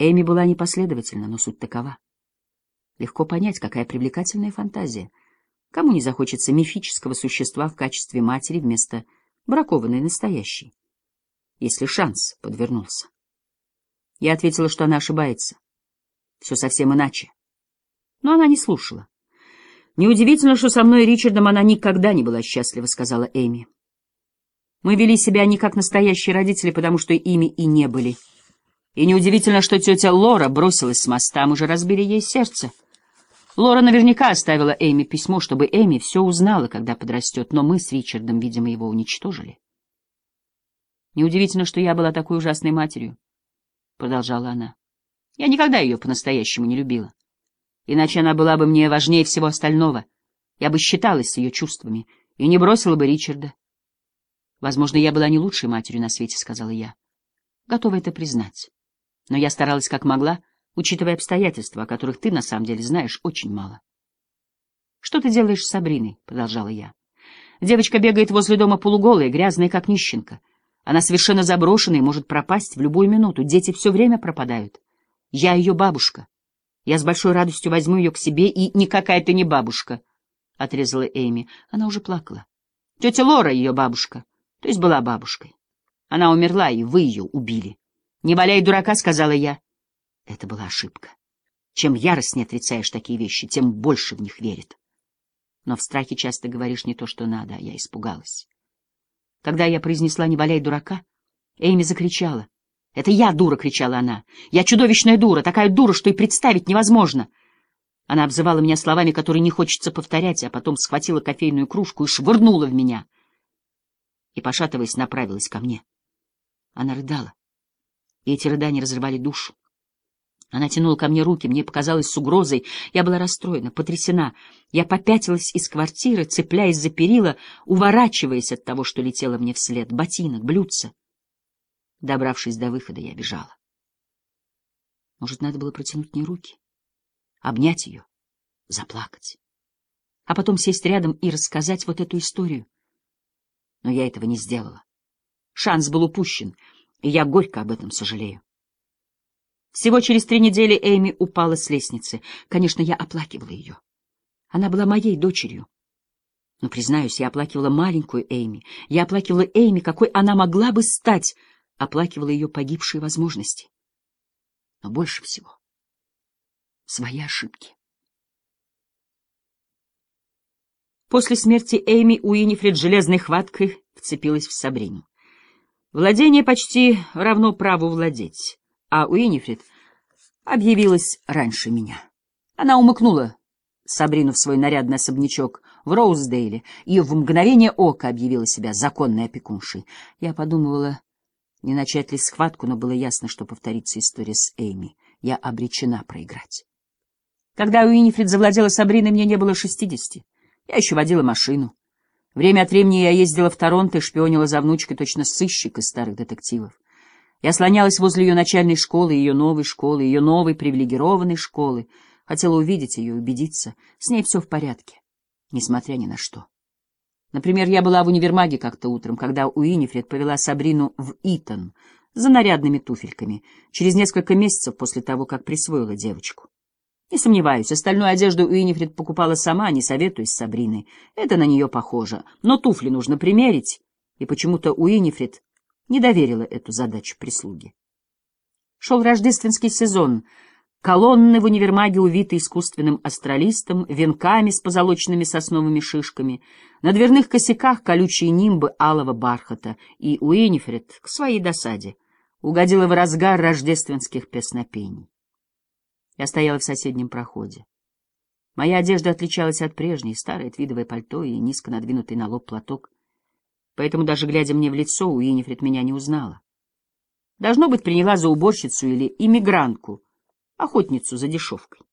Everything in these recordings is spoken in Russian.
Эми была непоследовательна, но суть такова. Легко понять, какая привлекательная фантазия. Кому не захочется мифического существа в качестве матери вместо бракованной настоящей, если шанс подвернулся. Я ответила, что она ошибается. Все совсем иначе. Но она не слушала. «Неудивительно, что со мной и Ричардом она никогда не была счастлива», — сказала Эми. «Мы вели себя не как настоящие родители, потому что ими и не были. И неудивительно, что тетя Лора бросилась с моста, мы же разбили ей сердце. Лора наверняка оставила Эми письмо, чтобы Эми все узнала, когда подрастет, но мы с Ричардом, видимо, его уничтожили. Неудивительно, что я была такой ужасной матерью, — продолжала она. Я никогда ее по-настоящему не любила. Иначе она была бы мне важнее всего остального. Я бы считалась с ее чувствами и не бросила бы Ричарда. Возможно, я была не лучшей матерью на свете, — сказала я. Готова это признать. Но я старалась как могла, учитывая обстоятельства, о которых ты на самом деле знаешь очень мало. — Что ты делаешь с Сабриной? — продолжала я. Девочка бегает возле дома полуголая, грязная, как нищенка. Она совершенно заброшена и может пропасть в любую минуту. Дети все время пропадают. Я ее бабушка. Я с большой радостью возьму ее к себе, и никакая ты не бабушка, — отрезала Эми. Она уже плакала. Тетя Лора ее бабушка, то есть была бабушкой. Она умерла, и вы ее убили. Не валяй дурака, — сказала я. Это была ошибка. Чем яростнее отрицаешь такие вещи, тем больше в них верит. Но в страхе часто говоришь не то, что надо, а я испугалась. Когда я произнесла «не валяй дурака», Эйми закричала. «Это я дура!» — кричала она. «Я чудовищная дура, такая дура, что и представить невозможно!» Она обзывала меня словами, которые не хочется повторять, а потом схватила кофейную кружку и швырнула в меня. И, пошатываясь, направилась ко мне. Она рыдала, и эти рыдания разрывали душу. Она тянула ко мне руки, мне показалось с угрозой. Я была расстроена, потрясена. Я попятилась из квартиры, цепляясь за перила, уворачиваясь от того, что летело мне вслед. Ботинок, блюдца. Добравшись до выхода, я бежала. Может, надо было протянуть мне руки, обнять ее, заплакать, а потом сесть рядом и рассказать вот эту историю. Но я этого не сделала. Шанс был упущен, и я горько об этом сожалею. Всего через три недели Эми упала с лестницы. Конечно, я оплакивала ее. Она была моей дочерью. Но, признаюсь, я оплакивала маленькую Эми. Я оплакивала Эми, какой она могла бы стать, оплакивала ее погибшие возможности. Но больше всего — свои ошибки. После смерти Эми Уинифред железной хваткой вцепилась в Сабрину. Владение почти равно праву владеть а Уинифред объявилась раньше меня. Она умыкнула Сабрину в свой нарядный особнячок в Роуздейле и в мгновение ока объявила себя законной опекуншей. Я подумывала, не начать ли схватку, но было ясно, что повторится история с Эйми. Я обречена проиграть. Когда Уинифред завладела Сабриной, мне не было шестидесяти. Я еще водила машину. Время от времени я ездила в Торонто и шпионила за внучкой, точно сыщик из старых детективов. Я слонялась возле ее начальной школы, ее новой школы, ее новой привилегированной школы. Хотела увидеть ее, убедиться. С ней все в порядке, несмотря ни на что. Например, я была в универмаге как-то утром, когда Уинифред повела Сабрину в Итон за нарядными туфельками, через несколько месяцев после того, как присвоила девочку. Не сомневаюсь, остальную одежду Уинифред покупала сама, не советуясь с Сабриной. Это на нее похоже. Но туфли нужно примерить, и почему-то Уинифред не доверила эту задачу прислуги. Шел рождественский сезон. Колонны в универмаге увиты искусственным астралистом, венками с позолоченными сосновыми шишками, на дверных косяках колючие нимбы алого бархата, и Уинифред, к своей досаде, угодила в разгар рождественских песнопений. Я стояла в соседнем проходе. Моя одежда отличалась от прежней, старое твидовое пальто и низко надвинутый на лоб платок — поэтому даже глядя мне в лицо, Уинифред меня не узнала. Должно быть, приняла за уборщицу или иммигрантку, охотницу за дешевкой.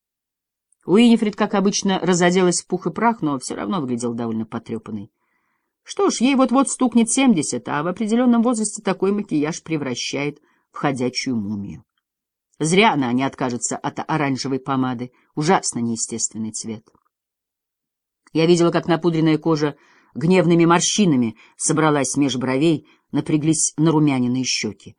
Уинифред, как обычно, разоделась в пух и прах, но все равно выглядел довольно потрепанной. Что ж, ей вот-вот стукнет семьдесят, а в определенном возрасте такой макияж превращает в ходячую мумию. Зря она не откажется от оранжевой помады, ужасно неестественный цвет. Я видела, как напудренная кожа гневными морщинами собралась меж бровей, напряглись нарумяненные щеки.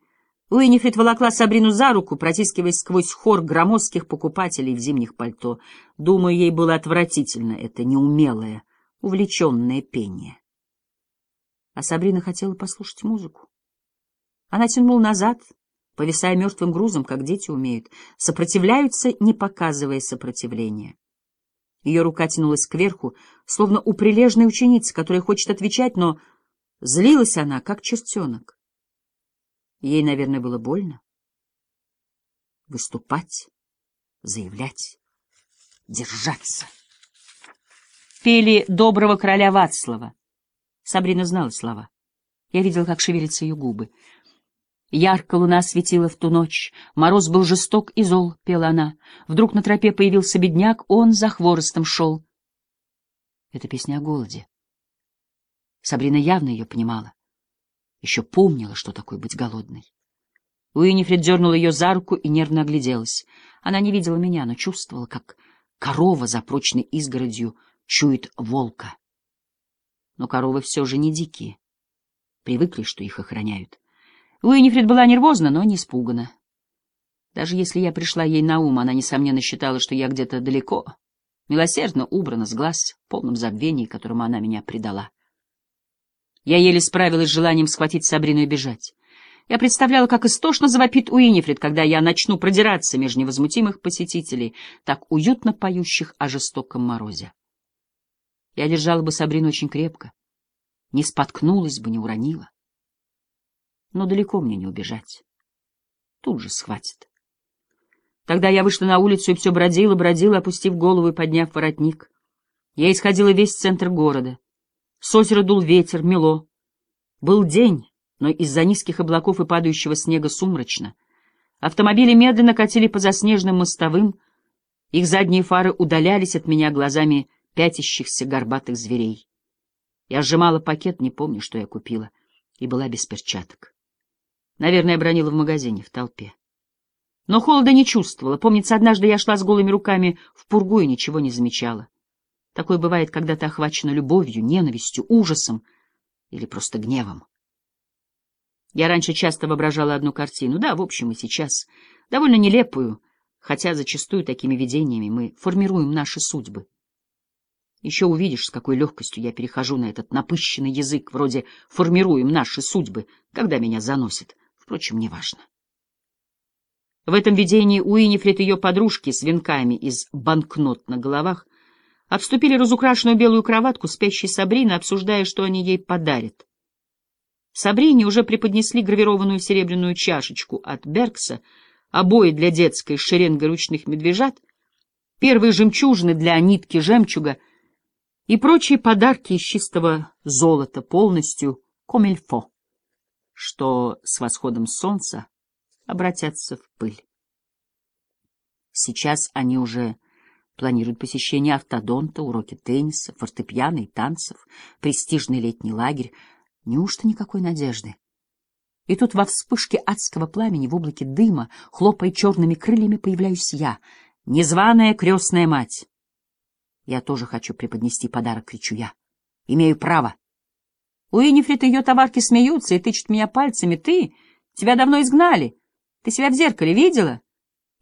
Уинифрид волокла Сабрину за руку, протискиваясь сквозь хор громоздких покупателей в зимних пальто. Думаю, ей было отвратительно это неумелое, увлеченное пение. А Сабрина хотела послушать музыку. Она тянула назад, повисая мертвым грузом, как дети умеют, сопротивляются, не показывая сопротивления. Ее рука тянулась кверху, словно у прилежной ученицы, которая хочет отвечать, но злилась она, как чертенок. Ей, наверное, было больно. Выступать, заявлять, держаться. Пели «Доброго короля Вацлава». Сабрина знала слова. Я видел, как шевелятся ее губы. Ярко луна светила в ту ночь, мороз был жесток и зол, — пела она. Вдруг на тропе появился бедняк, он за хворостом шел. Это песня о голоде. Сабрина явно ее понимала. Еще помнила, что такое быть голодной. Уинифред дернула ее за руку и нервно огляделась. Она не видела меня, но чувствовала, как корова за прочной изгородью чует волка. Но коровы все же не дикие. Привыкли, что их охраняют. Уинифред была нервозна, но не испугана. Даже если я пришла ей на ум, она, несомненно, считала, что я где-то далеко, милосердно убрана с глаз, в полном забвении, которому она меня предала. Я еле справилась с желанием схватить Сабрину и бежать. Я представляла, как истошно завопит Уинифред, когда я начну продираться между невозмутимых посетителей, так уютно поющих о жестоком морозе. Я держала бы Сабрину очень крепко, не споткнулась бы, не уронила. Но далеко мне не убежать. Тут же схватит. Тогда я вышла на улицу и все бродила, бродила, опустив голову и подняв воротник. Я исходила весь центр города. С озера дул ветер, мело. Был день, но из-за низких облаков и падающего снега сумрачно. Автомобили медленно катили по заснеженным мостовым, их задние фары удалялись от меня глазами пятящихся горбатых зверей. Я сжимала пакет, не помню, что я купила, и была без перчаток. Наверное, бронила в магазине, в толпе. Но холода не чувствовала. Помнится, однажды я шла с голыми руками в пургу и ничего не замечала. Такое бывает, когда ты охвачена любовью, ненавистью, ужасом или просто гневом. Я раньше часто воображала одну картину, да, в общем, и сейчас, довольно нелепую, хотя зачастую такими видениями мы формируем наши судьбы. Еще увидишь, с какой легкостью я перехожу на этот напыщенный язык, вроде «формируем наши судьбы», когда меня заносит. Впрочем, неважно. В этом видении Уинифред и ее подружки с венками из банкнот на головах обступили разукрашенную белую кроватку спящей Сабрины, обсуждая, что они ей подарят. Сабрине уже преподнесли гравированную серебряную чашечку от Беркса, обои для детской с шеренгой ручных медвежат, первые жемчужины для нитки жемчуга и прочие подарки из чистого золота, полностью комильфо, что с восходом солнца обратятся в пыль. Сейчас они уже планируют посещение автодонта, уроки тенниса, фортепиано и танцев, престижный летний лагерь, Неужто никакой надежды? И тут во вспышке адского пламени, в облаке дыма, хлопая черными крыльями, появляюсь я, незваная крестная мать. Я тоже хочу преподнести подарок, кричу я. Имею право. Уинифрид и ее товарки смеются и тычут меня пальцами. Ты? Тебя давно изгнали. Ты себя в зеркале видела?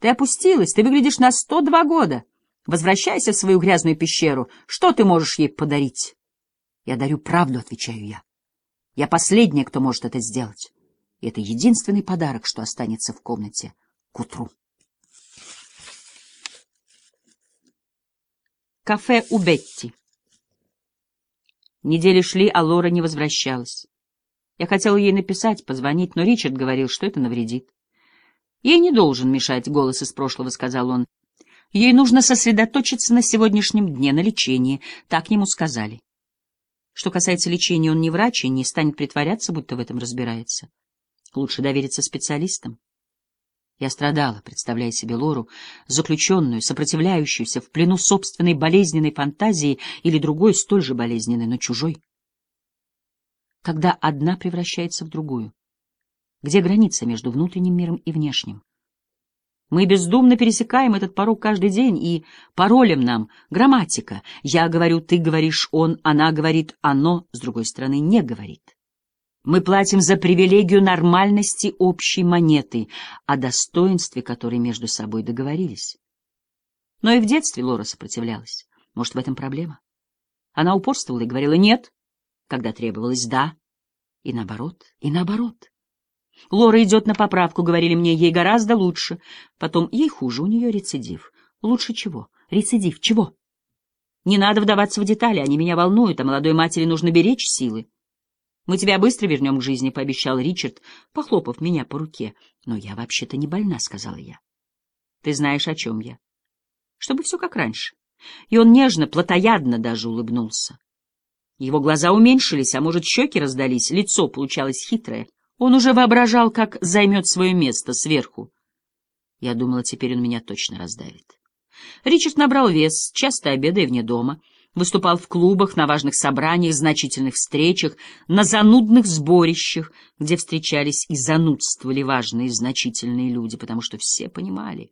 Ты опустилась, ты выглядишь на сто два года. Возвращайся в свою грязную пещеру. Что ты можешь ей подарить? Я дарю правду, отвечаю я. Я последняя, кто может это сделать. И это единственный подарок, что останется в комнате к утру. Кафе у Бетти. Недели шли, а Лора не возвращалась. Я хотела ей написать, позвонить, но Ричард говорил, что это навредит. «Ей не должен мешать голос из прошлого», — сказал он. «Ей нужно сосредоточиться на сегодняшнем дне, на лечении», — так ему сказали. Что касается лечения, он не врач и не станет притворяться, будто в этом разбирается. Лучше довериться специалистам. Я страдала, представляя себе Лору, заключенную, сопротивляющуюся в плену собственной болезненной фантазии или другой, столь же болезненной, но чужой. Когда одна превращается в другую? Где граница между внутренним миром и внешним? Мы бездумно пересекаем этот порог каждый день, и паролем нам грамматика. Я говорю, ты говоришь, он, она говорит, оно, с другой стороны, не говорит. Мы платим за привилегию нормальности общей монеты, о достоинстве которой между собой договорились. Но и в детстве Лора сопротивлялась. Может, в этом проблема? Она упорствовала и говорила «нет», когда требовалось «да», и наоборот, и наоборот. Лора идет на поправку, говорили мне, ей гораздо лучше. Потом ей хуже, у нее рецидив. Лучше чего? Рецидив чего? Не надо вдаваться в детали, они меня волнуют, а молодой матери нужно беречь силы. Мы тебя быстро вернем к жизни, — пообещал Ричард, похлопав меня по руке. Но я вообще-то не больна, — сказала я. Ты знаешь, о чем я. Чтобы все как раньше. И он нежно, плотоядно даже улыбнулся. Его глаза уменьшились, а может, щеки раздались, лицо получалось хитрое. Он уже воображал, как займет свое место сверху. Я думала, теперь он меня точно раздавит. Ричард набрал вес, часто обедая вне дома, выступал в клубах, на важных собраниях, значительных встречах, на занудных сборищах, где встречались и занудствовали важные значительные люди, потому что все понимали,